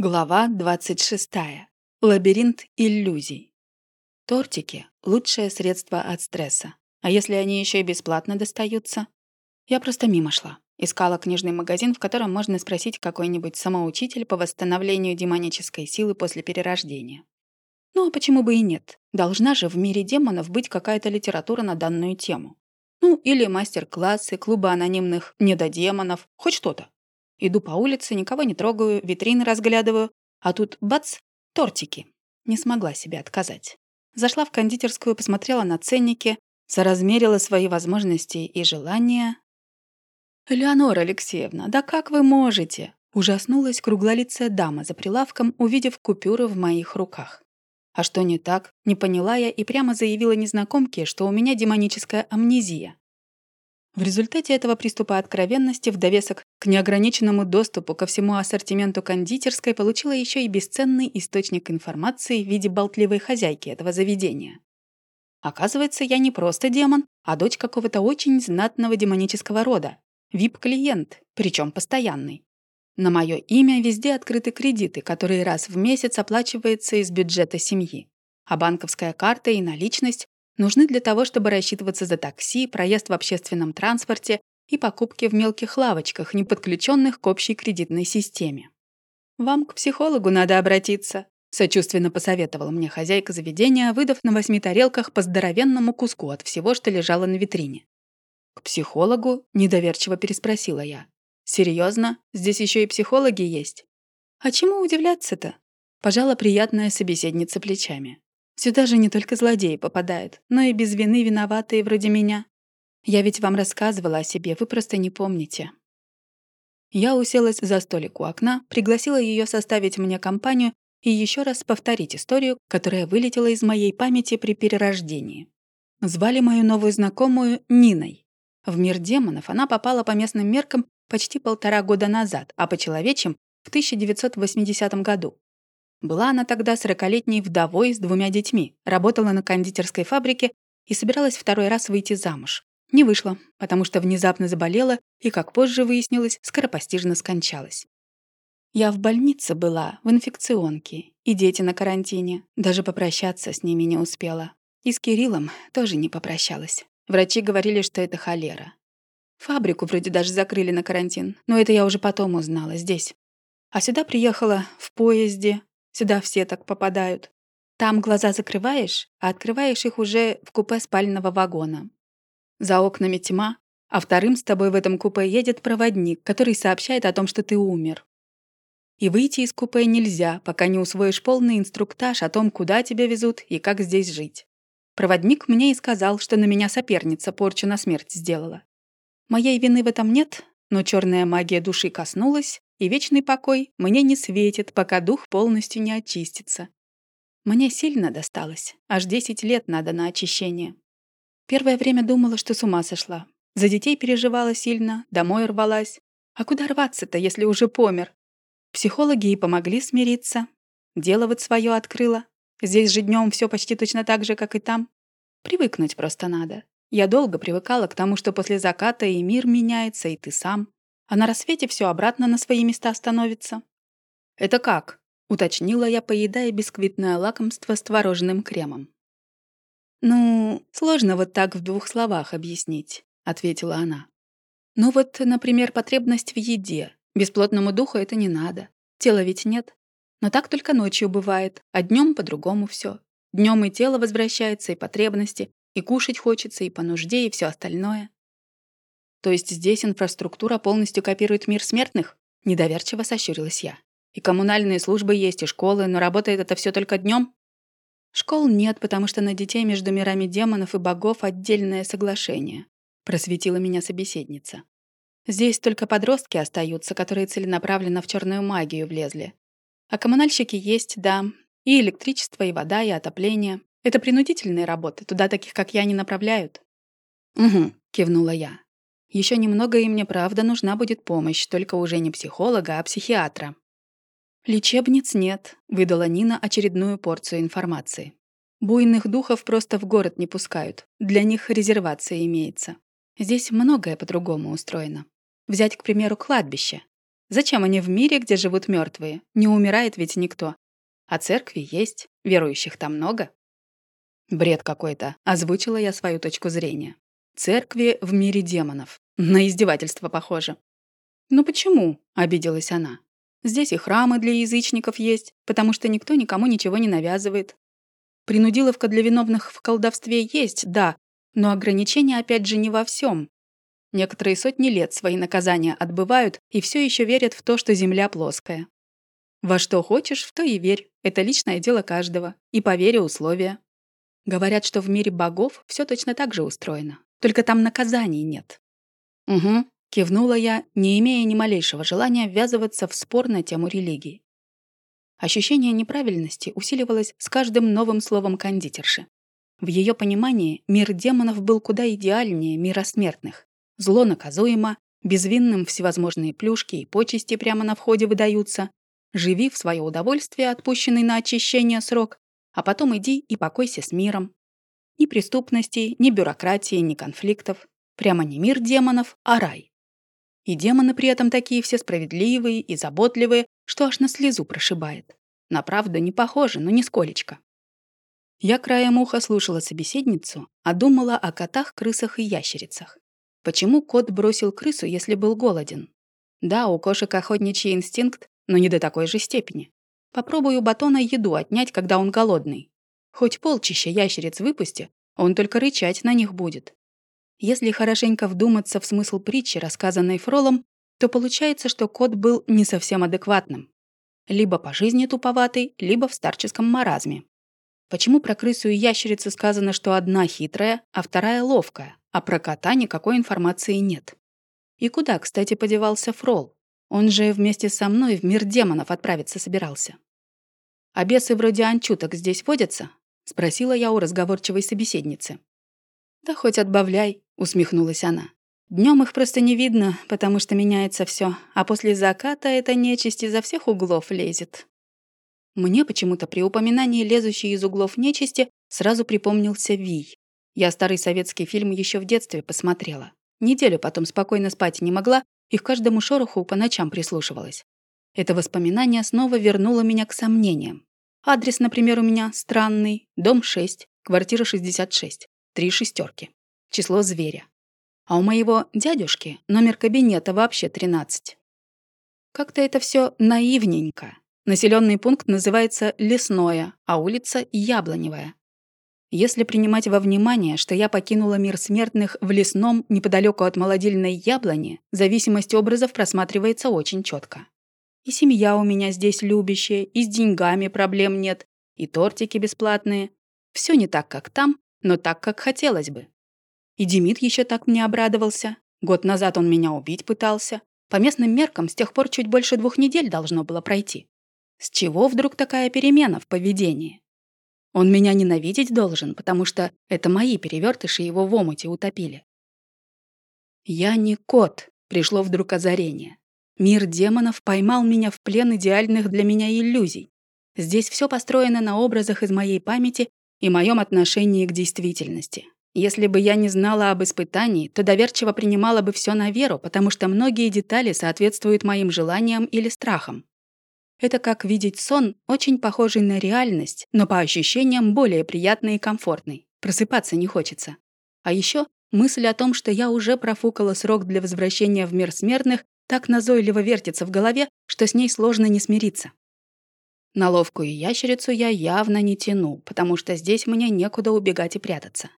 Глава 26. Лабиринт иллюзий. Тортики – лучшее средство от стресса. А если они еще и бесплатно достаются? Я просто мимо шла. Искала книжный магазин, в котором можно спросить какой-нибудь самоучитель по восстановлению демонической силы после перерождения. Ну а почему бы и нет? Должна же в мире демонов быть какая-то литература на данную тему. Ну, или мастер-классы, клубы анонимных недодемонов, хоть что-то. Иду по улице, никого не трогаю, витрины разглядываю, а тут бац, тортики. Не смогла себе отказать. Зашла в кондитерскую, посмотрела на ценники, соразмерила свои возможности и желания. «Элеонора Алексеевна, да как вы можете?» Ужаснулась круглолицая дама за прилавком, увидев купюры в моих руках. А что не так, не поняла я и прямо заявила незнакомке, что у меня демоническая амнезия. В результате этого приступа откровенности в довесок к неограниченному доступу ко всему ассортименту кондитерской получила еще и бесценный источник информации в виде болтливой хозяйки этого заведения. Оказывается, я не просто демон, а дочь какого-то очень знатного демонического рода. Вип-клиент, причем постоянный. На мое имя везде открыты кредиты, которые раз в месяц оплачиваются из бюджета семьи. А банковская карта и наличность нужны для того, чтобы рассчитываться за такси, проезд в общественном транспорте и покупки в мелких лавочках, не подключенных к общей кредитной системе. «Вам к психологу надо обратиться», — сочувственно посоветовала мне хозяйка заведения, выдав на восьми тарелках по здоровенному куску от всего, что лежало на витрине. «К психологу?» — недоверчиво переспросила я. «Серьезно? Здесь еще и психологи есть?» «А чему удивляться-то?» — пожала приятная собеседница плечами. Сюда же не только злодеи попадают, но и без вины виноватые вроде меня. Я ведь вам рассказывала о себе, вы просто не помните. Я уселась за столик у окна, пригласила ее составить мне компанию и еще раз повторить историю, которая вылетела из моей памяти при перерождении. Звали мою новую знакомую Ниной. В мир демонов она попала по местным меркам почти полтора года назад, а по человечьим — в 1980 году. Была она тогда сорокалетней вдовой с двумя детьми, работала на кондитерской фабрике и собиралась второй раз выйти замуж. Не вышла, потому что внезапно заболела и, как позже выяснилось, скоропостижно скончалась. Я в больнице была, в инфекционке, и дети на карантине. Даже попрощаться с ними не успела. И с Кириллом тоже не попрощалась. Врачи говорили, что это холера. Фабрику вроде даже закрыли на карантин, но это я уже потом узнала, здесь. А сюда приехала в поезде, Сюда все так попадают. Там глаза закрываешь, а открываешь их уже в купе спального вагона. За окнами тьма, а вторым с тобой в этом купе едет проводник, который сообщает о том, что ты умер. И выйти из купе нельзя, пока не усвоишь полный инструктаж о том, куда тебя везут и как здесь жить. Проводник мне и сказал, что на меня соперница порчу на смерть сделала. Моей вины в этом нет, но черная магия души коснулась, и вечный покой мне не светит, пока дух полностью не очистится. Мне сильно досталось, аж 10 лет надо на очищение. Первое время думала, что с ума сошла. За детей переживала сильно, домой рвалась. А куда рваться-то, если уже помер? Психологи и помогли смириться. Дело вот свое открыла. Здесь же днем все почти точно так же, как и там. Привыкнуть просто надо. Я долго привыкала к тому, что после заката и мир меняется, и ты сам а на рассвете все обратно на свои места становится. «Это как?» — уточнила я, поедая бисквитное лакомство с творожным кремом. «Ну, сложно вот так в двух словах объяснить», — ответила она. «Ну вот, например, потребность в еде. Бесплотному духу это не надо. Тела ведь нет. Но так только ночью бывает, а днем по-другому все. Днем и тело возвращается, и потребности, и кушать хочется, и по нужде, и все остальное. То есть здесь инфраструктура полностью копирует мир смертных? Недоверчиво сощурилась я. И коммунальные службы есть, и школы, но работает это все только днем? Школ нет, потому что на детей между мирами демонов и богов отдельное соглашение. Просветила меня собеседница. Здесь только подростки остаются, которые целенаправленно в черную магию влезли. А коммунальщики есть, да. И электричество, и вода, и отопление. Это принудительные работы, туда таких, как я, не направляют. «Угу», — кивнула я. Еще немного, и мне правда нужна будет помощь, только уже не психолога, а психиатра. «Лечебниц нет», — выдала Нина очередную порцию информации. «Буйных духов просто в город не пускают. Для них резервация имеется. Здесь многое по-другому устроено. Взять, к примеру, кладбище. Зачем они в мире, где живут мертвые? Не умирает ведь никто. А церкви есть, верующих там много. Бред какой-то, озвучила я свою точку зрения. Церкви в мире демонов. На издевательство похоже. «Ну почему?» — обиделась она. «Здесь и храмы для язычников есть, потому что никто никому ничего не навязывает. Принудиловка для виновных в колдовстве есть, да, но ограничения опять же не во всем. Некоторые сотни лет свои наказания отбывают и все еще верят в то, что Земля плоская. Во что хочешь, в то и верь. Это личное дело каждого. И по вере условия. Говорят, что в мире богов все точно так же устроено. Только там наказаний нет. Угу, кивнула я, не имея ни малейшего желания ввязываться в спор на тему религии. Ощущение неправильности усиливалось с каждым новым словом кондитерши. В ее понимании мир демонов был куда идеальнее мира смертных. Зло наказуемо, безвинным всевозможные плюшки и почести прямо на входе выдаются. Живи в свое удовольствие, отпущенный на очищение срок, а потом иди и покойся с миром. Ни преступностей, ни бюрократии, ни конфликтов. Прямо не мир демонов, а рай. И демоны при этом такие все справедливые и заботливые, что аж на слезу прошибает. На правду не похоже, но нисколечко. Я краем уха слушала собеседницу, а думала о котах, крысах и ящерицах. Почему кот бросил крысу, если был голоден? Да, у кошек охотничий инстинкт, но не до такой же степени. Попробую батона еду отнять, когда он голодный. Хоть полчища ящериц выпусти, он только рычать на них будет. Если хорошенько вдуматься в смысл притчи, рассказанной Фролом, то получается, что кот был не совсем адекватным. Либо по жизни туповатый, либо в старческом маразме. Почему про крысу и ящерицу сказано, что одна хитрая, а вторая ловкая, а про кота никакой информации нет? И куда, кстати, подевался Фрол? Он же вместе со мной в мир демонов отправиться собирался. «А бесы вроде анчуток здесь водятся?» — спросила я у разговорчивой собеседницы. «Да хоть отбавляй», — усмехнулась она. Днем их просто не видно, потому что меняется все, а после заката эта нечисть изо всех углов лезет. Мне почему-то при упоминании лезущей из углов нечисти сразу припомнился Вий. Я старый советский фильм еще в детстве посмотрела. Неделю потом спокойно спать не могла и к каждому шороху по ночам прислушивалась. Это воспоминание снова вернуло меня к сомнениям. Адрес, например, у меня странный. Дом 6, квартира 66. Три шестерки. Число зверя. А у моего дядюшки номер кабинета вообще 13. Как-то это все наивненько. Населенный пункт называется Лесное, а улица Яблоневая. Если принимать во внимание, что я покинула мир смертных в лесном неподалеку от молодильной яблони, зависимость образов просматривается очень четко. И семья у меня здесь любящая, и с деньгами проблем нет, и тортики бесплатные. Все не так, как там, но так, как хотелось бы. И Демид еще так мне обрадовался. Год назад он меня убить пытался. По местным меркам с тех пор чуть больше двух недель должно было пройти. С чего вдруг такая перемена в поведении? Он меня ненавидеть должен, потому что это мои перевертыши его в омуте утопили. Я не кот, пришло вдруг озарение. Мир демонов поймал меня в плен идеальных для меня иллюзий. Здесь все построено на образах из моей памяти и моем отношении к действительности. Если бы я не знала об испытании, то доверчиво принимала бы все на веру, потому что многие детали соответствуют моим желаниям или страхам. Это как видеть сон, очень похожий на реальность, но по ощущениям более приятный и комфортный. Просыпаться не хочется. А еще мысль о том, что я уже профукала срок для возвращения в мир смертных, так назойливо вертится в голове, что с ней сложно не смириться. На ловкую ящерицу я явно не тяну, потому что здесь мне некуда убегать и прятаться.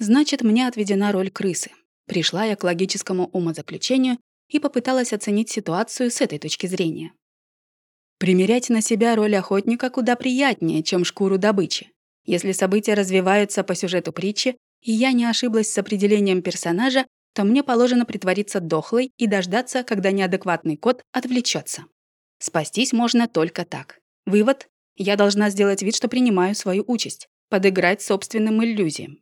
Значит, мне отведена роль крысы. Пришла я к логическому умозаключению и попыталась оценить ситуацию с этой точки зрения. Примерять на себя роль охотника куда приятнее, чем шкуру добычи. Если события развиваются по сюжету притчи, и я не ошиблась с определением персонажа, то мне положено притвориться дохлой и дождаться, когда неадекватный кот отвлечется. Спастись можно только так. Вывод — я должна сделать вид, что принимаю свою участь, подыграть собственным иллюзиям.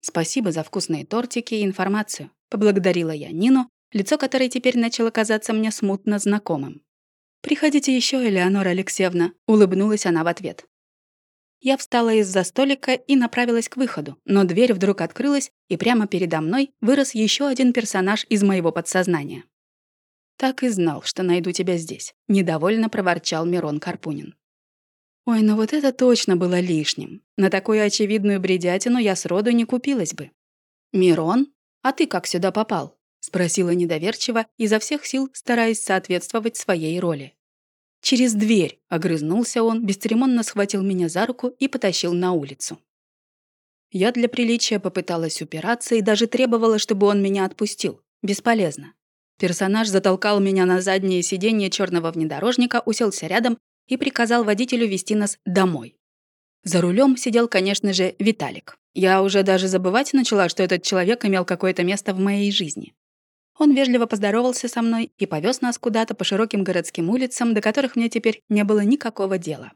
Спасибо за вкусные тортики и информацию. Поблагодарила я Нину, лицо которой теперь начало казаться мне смутно знакомым. «Приходите еще, Элеонора Алексеевна», — улыбнулась она в ответ. Я встала из-за столика и направилась к выходу, но дверь вдруг открылась, и прямо передо мной вырос еще один персонаж из моего подсознания. «Так и знал, что найду тебя здесь», — недовольно проворчал Мирон Карпунин. Ой, ну вот это точно было лишним. На такую очевидную бредятину я сроду не купилась бы. «Мирон, а ты как сюда попал?» — спросила недоверчиво, изо всех сил стараясь соответствовать своей роли. «Через дверь», — огрызнулся он, бесцеремонно схватил меня за руку и потащил на улицу. Я для приличия попыталась упираться и даже требовала, чтобы он меня отпустил. Бесполезно. Персонаж затолкал меня на заднее сиденье черного внедорожника, уселся рядом и приказал водителю вести нас домой. За рулем сидел, конечно же, Виталик. Я уже даже забывать начала, что этот человек имел какое-то место в моей жизни. Он вежливо поздоровался со мной и повез нас куда-то по широким городским улицам, до которых мне теперь не было никакого дела.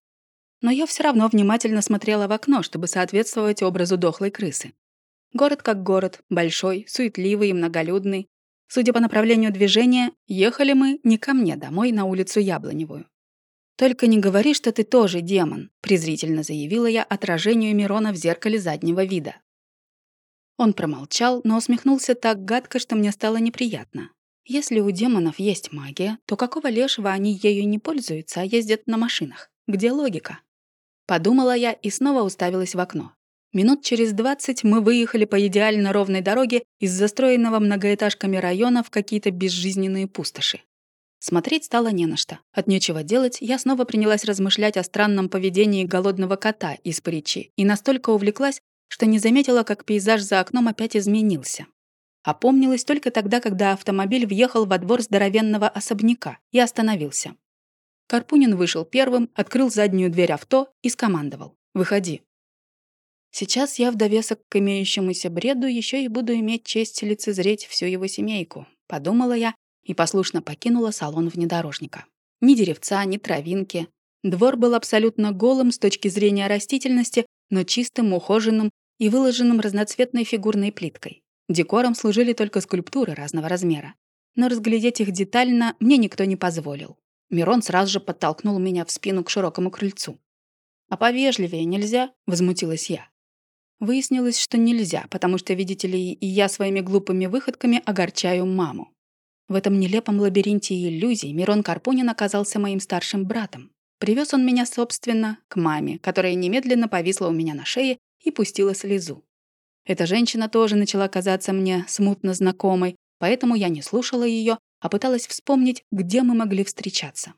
Но я все равно внимательно смотрела в окно, чтобы соответствовать образу дохлой крысы. Город как город, большой, суетливый и многолюдный. Судя по направлению движения, ехали мы не ко мне домой на улицу Яблоневую. «Только не говори, что ты тоже демон», — презрительно заявила я отражению Мирона в зеркале заднего вида. Он промолчал, но усмехнулся так гадко, что мне стало неприятно. Если у демонов есть магия, то какого лешего они ею не пользуются, а ездят на машинах? Где логика? Подумала я и снова уставилась в окно. Минут через двадцать мы выехали по идеально ровной дороге из застроенного многоэтажками района в какие-то безжизненные пустоши. Смотреть стало не на что. От нечего делать, я снова принялась размышлять о странном поведении голодного кота из притчи и настолько увлеклась, что не заметила, как пейзаж за окном опять изменился. Опомнилась только тогда, когда автомобиль въехал во двор здоровенного особняка и остановился. Карпунин вышел первым, открыл заднюю дверь авто и скомандовал. «Выходи». Сейчас я в довесок к имеющемуся бреду еще и буду иметь честь лицезреть всю его семейку, подумала я и послушно покинула салон внедорожника. Ни деревца, ни травинки. Двор был абсолютно голым с точки зрения растительности, но чистым, ухоженным и выложенным разноцветной фигурной плиткой. Декором служили только скульптуры разного размера. Но разглядеть их детально мне никто не позволил. Мирон сразу же подтолкнул меня в спину к широкому крыльцу. «А повежливее нельзя?» — возмутилась я. Выяснилось, что нельзя, потому что, видите ли, и я своими глупыми выходками огорчаю маму. В этом нелепом лабиринте иллюзий Мирон Карпунин оказался моим старшим братом. Привез он меня, собственно, к маме, которая немедленно повисла у меня на шее и пустила слезу. Эта женщина тоже начала казаться мне смутно знакомой, поэтому я не слушала ее, а пыталась вспомнить, где мы могли встречаться.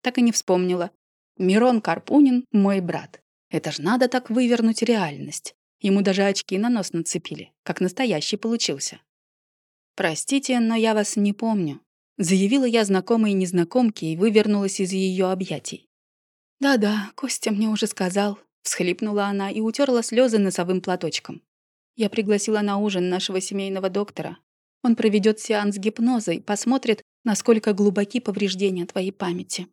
Так и не вспомнила. Мирон Карпунин — мой брат. Это ж надо так вывернуть реальность. Ему даже очки на нос нацепили, как настоящий получился. «Простите, но я вас не помню», — заявила я знакомой незнакомке и вывернулась из ее объятий. «Да-да, Костя мне уже сказал», — всхлипнула она и утерла слезы носовым платочком. «Я пригласила на ужин нашего семейного доктора. Он проведет сеанс гипноза и посмотрит, насколько глубоки повреждения твоей памяти».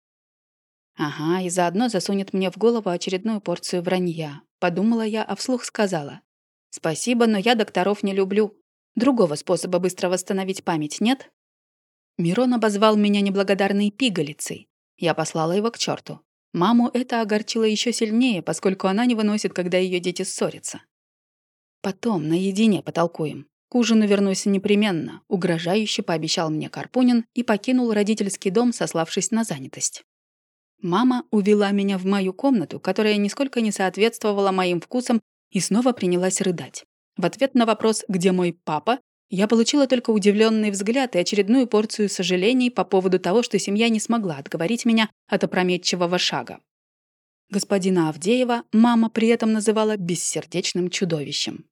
«Ага, и заодно засунет мне в голову очередную порцию вранья», — подумала я, а вслух сказала. «Спасибо, но я докторов не люблю. Другого способа быстро восстановить память нет? Мирон обозвал меня неблагодарной пигалицей. Я послала его к черту. Маму это огорчило еще сильнее, поскольку она не выносит, когда ее дети ссорятся. Потом, наедине потолкуем. К ужину вернусь непременно, угрожающе пообещал мне Карпунин и покинул родительский дом, сославшись на занятость. Мама увела меня в мою комнату, которая нисколько не соответствовала моим вкусам, и снова принялась рыдать. В ответ на вопрос «Где мой папа?» я получила только удивленный взгляд и очередную порцию сожалений по поводу того, что семья не смогла отговорить меня от опрометчивого шага. Господина Авдеева мама при этом называла бессердечным чудовищем.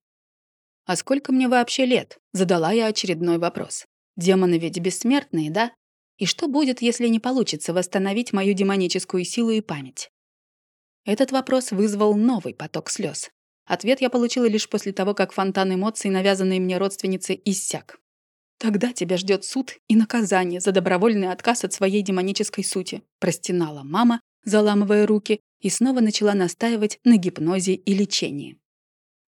«А сколько мне вообще лет?» — задала я очередной вопрос. «Демоны ведь бессмертные, да? И что будет, если не получится восстановить мою демоническую силу и память?» Этот вопрос вызвал новый поток слез. Ответ я получила лишь после того, как фонтан эмоций, навязанный мне родственницей, иссяк. «Тогда тебя ждет суд и наказание за добровольный отказ от своей демонической сути», простинала мама, заламывая руки, и снова начала настаивать на гипнозе и лечении.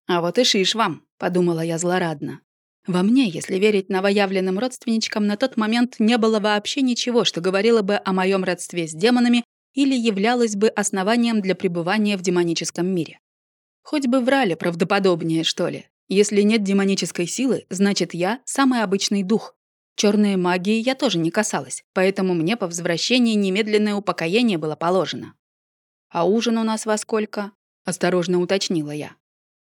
«А вот и шиш вам», — подумала я злорадно. Во мне, если верить новоявленным родственничкам, на тот момент не было вообще ничего, что говорило бы о моем родстве с демонами или являлось бы основанием для пребывания в демоническом мире. Хоть бы врали правдоподобнее, что ли. Если нет демонической силы, значит, я — самый обычный дух. Черной магии я тоже не касалась, поэтому мне по возвращении немедленное упокоение было положено. «А ужин у нас во сколько?» — осторожно уточнила я.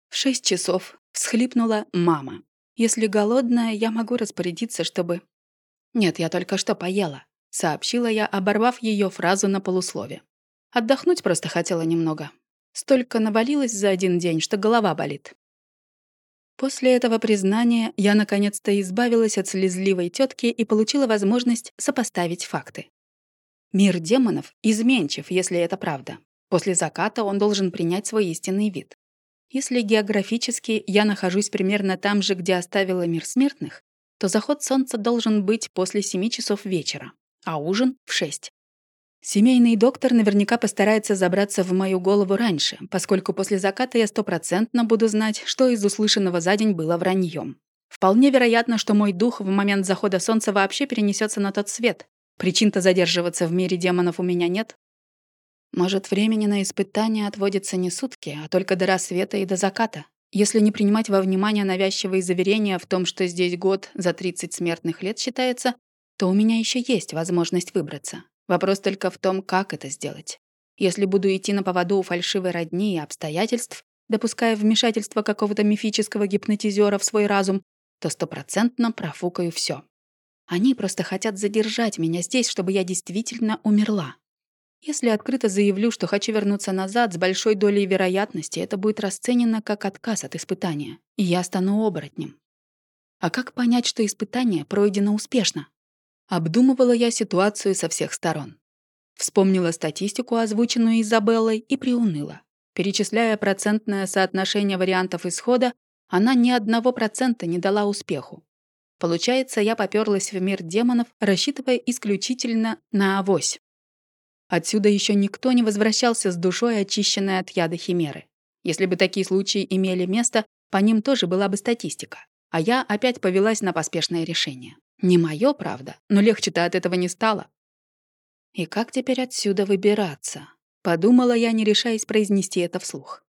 «В шесть часов», — всхлипнула мама. «Если голодная, я могу распорядиться, чтобы...» «Нет, я только что поела», — сообщила я, оборвав ее фразу на полуслове. «Отдохнуть просто хотела немного. Столько навалилось за один день, что голова болит». После этого признания я наконец-то избавилась от слезливой тетки и получила возможность сопоставить факты. Мир демонов изменчив, если это правда. После заката он должен принять свой истинный вид. Если географически я нахожусь примерно там же, где оставила мир смертных, то заход солнца должен быть после 7 часов вечера, а ужин — в 6. Семейный доктор наверняка постарается забраться в мою голову раньше, поскольку после заката я стопроцентно буду знать, что из услышанного за день было враньем. Вполне вероятно, что мой дух в момент захода солнца вообще перенесется на тот свет. Причин-то задерживаться в мире демонов у меня нет. Может, времени на испытания отводится не сутки, а только до рассвета и до заката. Если не принимать во внимание навязчивые заверения в том, что здесь год за 30 смертных лет считается, то у меня еще есть возможность выбраться. Вопрос только в том, как это сделать. Если буду идти на поводу у фальшивой родни и обстоятельств, допуская вмешательство какого-то мифического гипнотизера в свой разум, то стопроцентно профукаю все. Они просто хотят задержать меня здесь, чтобы я действительно умерла. Если открыто заявлю, что хочу вернуться назад, с большой долей вероятности это будет расценено как отказ от испытания, и я стану оборотнем. А как понять, что испытание пройдено успешно? Обдумывала я ситуацию со всех сторон. Вспомнила статистику, озвученную Изабеллой, и приуныла. Перечисляя процентное соотношение вариантов исхода, она ни одного процента не дала успеху. Получается, я попёрлась в мир демонов, рассчитывая исключительно на авось. Отсюда еще никто не возвращался с душой, очищенной от яда химеры. Если бы такие случаи имели место, по ним тоже была бы статистика. А я опять повелась на поспешное решение. Не моё, правда, но легче-то от этого не стало. И как теперь отсюда выбираться? Подумала я, не решаясь произнести это вслух.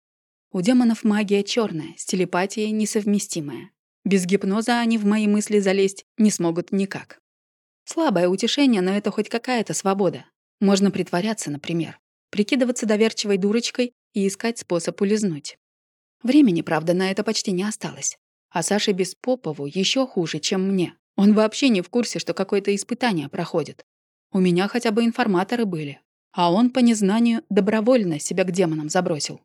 У демонов магия черная, с телепатией несовместимая. Без гипноза они в мои мысли залезть не смогут никак. Слабое утешение, но это хоть какая-то свобода. Можно притворяться, например, прикидываться доверчивой дурочкой и искать способ улизнуть. Времени, правда, на это почти не осталось. А Саше Беспопову еще хуже, чем мне. Он вообще не в курсе, что какое-то испытание проходит. У меня хотя бы информаторы были. А он по незнанию добровольно себя к демонам забросил.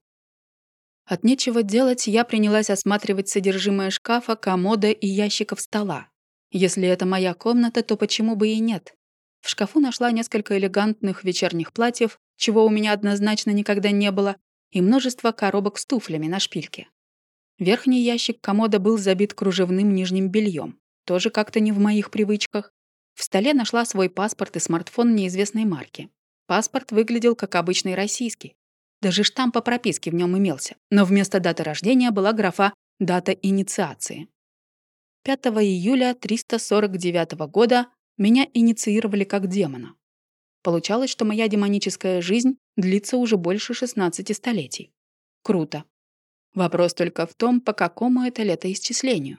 От нечего делать я принялась осматривать содержимое шкафа, комода и ящиков стола. Если это моя комната, то почему бы и нет? В шкафу нашла несколько элегантных вечерних платьев, чего у меня однозначно никогда не было, и множество коробок с туфлями на шпильке. Верхний ящик комода был забит кружевным нижним бельем тоже как-то не в моих привычках. В столе нашла свой паспорт и смартфон неизвестной марки. Паспорт выглядел как обычный российский. Даже штамп по прописке в нем имелся, но вместо даты рождения была графа «Дата инициации». 5 июля 349 года меня инициировали как демона. Получалось, что моя демоническая жизнь длится уже больше 16 столетий. Круто. Вопрос только в том, по какому это летоисчислению.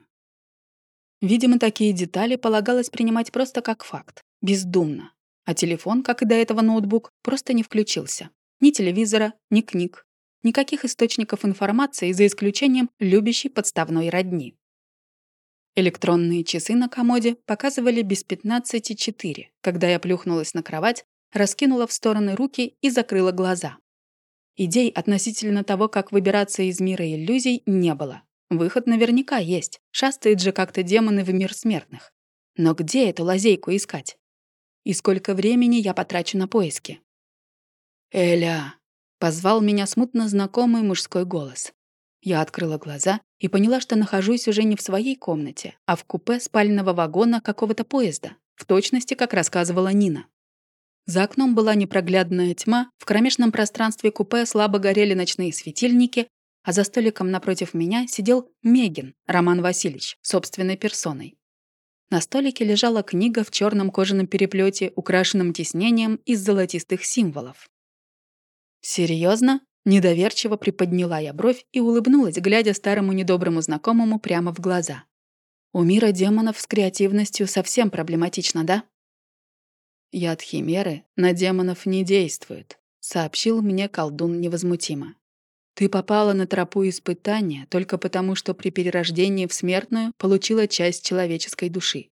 Видимо, такие детали полагалось принимать просто как факт, бездумно. А телефон, как и до этого ноутбук, просто не включился. Ни телевизора, ни книг. Никаких источников информации, за исключением любящей подставной родни. Электронные часы на комоде показывали без 15,4, когда я плюхнулась на кровать, раскинула в стороны руки и закрыла глаза. Идей относительно того, как выбираться из мира иллюзий, не было. Выход наверняка есть. Шастает же как-то демоны в мир смертных. Но где эту лазейку искать? И сколько времени я потрачу на поиски? «Эля!» — позвал меня смутно знакомый мужской голос. Я открыла глаза и поняла, что нахожусь уже не в своей комнате, а в купе спального вагона какого-то поезда, в точности, как рассказывала Нина. За окном была непроглядная тьма, в кромешном пространстве купе слабо горели ночные светильники, а за столиком напротив меня сидел Мегин, Роман Васильевич, собственной персоной. На столике лежала книга в черном кожаном переплете, украшенном тиснением из золотистых символов. Серьезно? Недоверчиво приподняла я бровь и улыбнулась, глядя старому недоброму знакомому прямо в глаза. У мира демонов с креативностью совсем проблематично, да? Яд химеры на демонов не действует, сообщил мне колдун невозмутимо. Ты попала на тропу испытания только потому, что при перерождении в смертную получила часть человеческой души.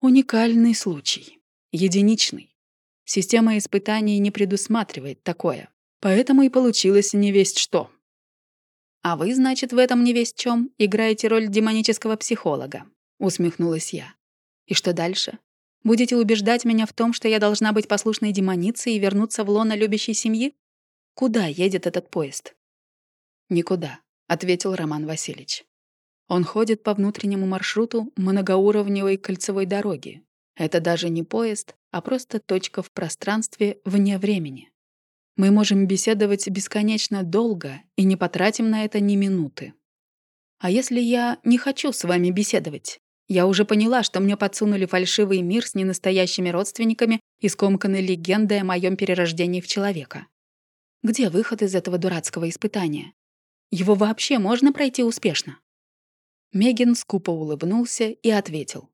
Уникальный случай. Единичный. Система испытаний не предусматривает такое. Поэтому и получилось не весть что. «А вы, значит, в этом не весть чем играете роль демонического психолога», — усмехнулась я. «И что дальше? Будете убеждать меня в том, что я должна быть послушной демоницей и вернуться в лоно любящей семьи? Куда едет этот поезд?» «Никуда», — ответил Роман Васильевич. «Он ходит по внутреннему маршруту многоуровневой кольцевой дороги. Это даже не поезд, а просто точка в пространстве вне времени. Мы можем беседовать бесконечно долго и не потратим на это ни минуты. А если я не хочу с вами беседовать? Я уже поняла, что мне подсунули фальшивый мир с ненастоящими родственниками и скомканной легендой о моем перерождении в человека. Где выход из этого дурацкого испытания? Его вообще можно пройти успешно? Мегин скупо улыбнулся и ответил.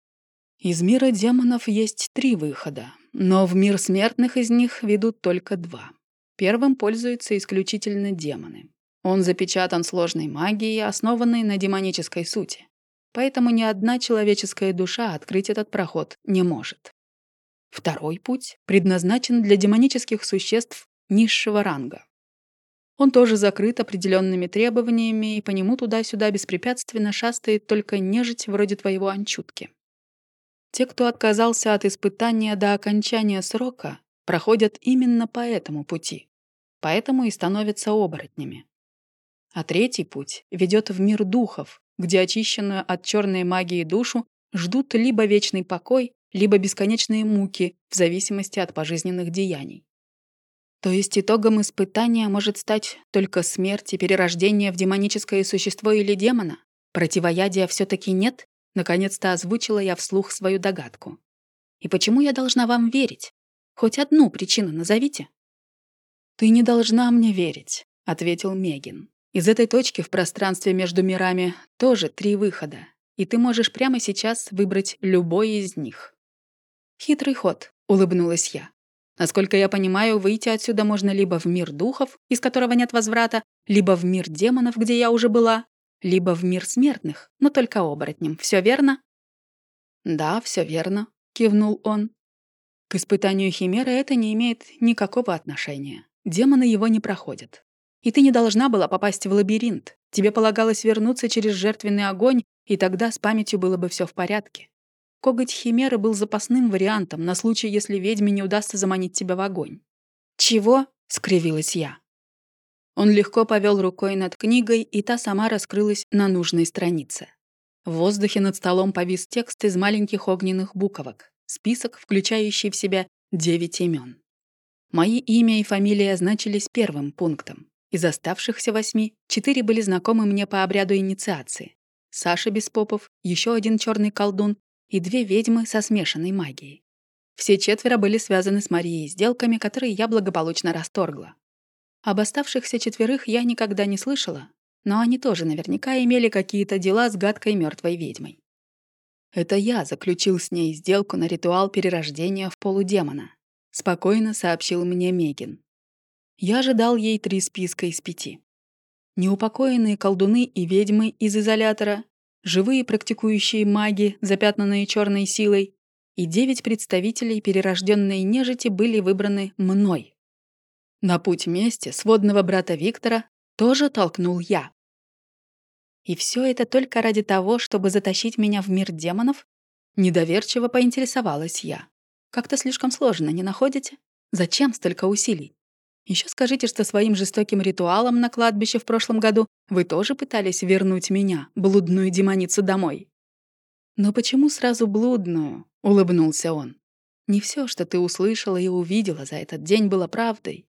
Из мира демонов есть три выхода, но в мир смертных из них ведут только два. Первым пользуются исключительно демоны. Он запечатан сложной магией, основанной на демонической сути. Поэтому ни одна человеческая душа открыть этот проход не может. Второй путь предназначен для демонических существ низшего ранга. Он тоже закрыт определенными требованиями, и по нему туда-сюда беспрепятственно шастает только нежить вроде твоего анчутки. Те, кто отказался от испытания до окончания срока, проходят именно по этому пути поэтому и становятся оборотнями. А третий путь ведет в мир духов, где очищенную от черной магии душу ждут либо вечный покой, либо бесконечные муки, в зависимости от пожизненных деяний. То есть итогом испытания может стать только смерть и перерождение в демоническое существо или демона? Противоядия все таки нет? Наконец-то озвучила я вслух свою догадку. И почему я должна вам верить? Хоть одну причину назовите. «Ты не должна мне верить», — ответил Мегин. «Из этой точки в пространстве между мирами тоже три выхода, и ты можешь прямо сейчас выбрать любой из них». «Хитрый ход», — улыбнулась я. «Насколько я понимаю, выйти отсюда можно либо в мир духов, из которого нет возврата, либо в мир демонов, где я уже была, либо в мир смертных, но только оборотнем. Все верно?» «Да, все верно», — кивнул он. «К испытанию Химеры это не имеет никакого отношения. Демоны его не проходят. И ты не должна была попасть в лабиринт. Тебе полагалось вернуться через жертвенный огонь, и тогда с памятью было бы все в порядке. Коготь Химеры был запасным вариантом на случай, если ведьме не удастся заманить тебя в огонь. «Чего?» — скривилась я. Он легко повел рукой над книгой, и та сама раскрылась на нужной странице. В воздухе над столом повис текст из маленьких огненных буковок, список, включающий в себя девять имен. Мои имя и фамилия значились первым пунктом. Из оставшихся восьми четыре были знакомы мне по обряду инициации. Саша Беспопов, еще один черный колдун и две ведьмы со смешанной магией. Все четверо были связаны с Марией сделками, которые я благополучно расторгла. Об оставшихся четверых я никогда не слышала, но они тоже наверняка имели какие-то дела с гадкой мертвой ведьмой. Это я заключил с ней сделку на ритуал перерождения в полудемона, спокойно сообщил мне Мегин. Я ожидал ей три списка из пяти. Неупокоенные колдуны и ведьмы из изолятора, живые практикующие маги, запятнанные черной силой, и девять представителей перерожденной нежити были выбраны мной. На путь мести сводного брата Виктора тоже толкнул я. И все это только ради того, чтобы затащить меня в мир демонов? Недоверчиво поинтересовалась я. Как-то слишком сложно, не находите? Зачем столько усилий? Еще скажите, что своим жестоким ритуалом на кладбище в прошлом году вы тоже пытались вернуть меня, блудную демоницу, домой. Но почему сразу блудную? улыбнулся он. Не все, что ты услышала и увидела за этот день, было правдой.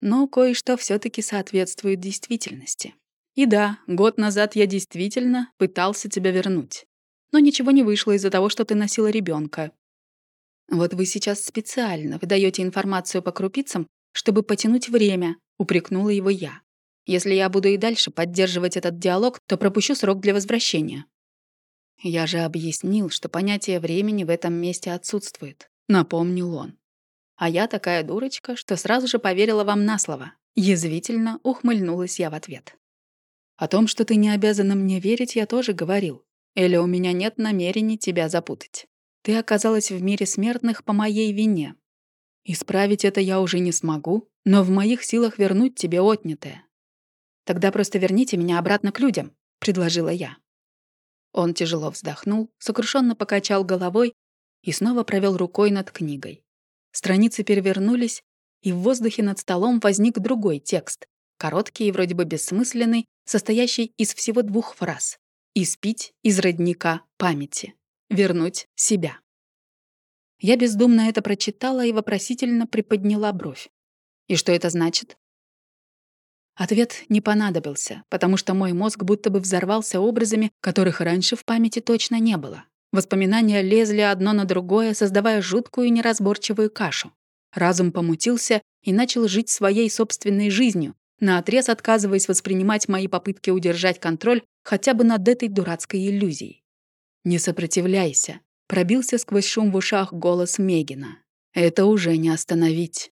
Но кое-что все таки соответствует действительности. И да, год назад я действительно пытался тебя вернуть. Но ничего не вышло из-за того, что ты носила ребенка, «Вот вы сейчас специально выдаете информацию по крупицам, чтобы потянуть время», — упрекнула его я. «Если я буду и дальше поддерживать этот диалог, то пропущу срок для возвращения». Я же объяснил, что понятие времени в этом месте отсутствует, напомнил он. А я такая дурочка, что сразу же поверила вам на слово. Язвительно ухмыльнулась я в ответ. О том, что ты не обязана мне верить, я тоже говорил. Или у меня нет намерений тебя запутать. Ты оказалась в мире смертных по моей вине. Исправить это я уже не смогу, но в моих силах вернуть тебе отнятое. Тогда просто верните меня обратно к людям, предложила я. Он тяжело вздохнул, сокрушенно покачал головой и снова провел рукой над книгой. Страницы перевернулись, и в воздухе над столом возник другой текст, короткий и вроде бы бессмысленный, состоящий из всего двух фраз. «Испить из родника памяти. Вернуть себя». Я бездумно это прочитала и вопросительно приподняла бровь. «И что это значит?» Ответ не понадобился, потому что мой мозг будто бы взорвался образами, которых раньше в памяти точно не было. Воспоминания лезли одно на другое, создавая жуткую неразборчивую кашу. Разум помутился и начал жить своей собственной жизнью, наотрез отказываясь воспринимать мои попытки удержать контроль хотя бы над этой дурацкой иллюзией. «Не сопротивляйся», — пробился сквозь шум в ушах голос Мегина. «Это уже не остановить».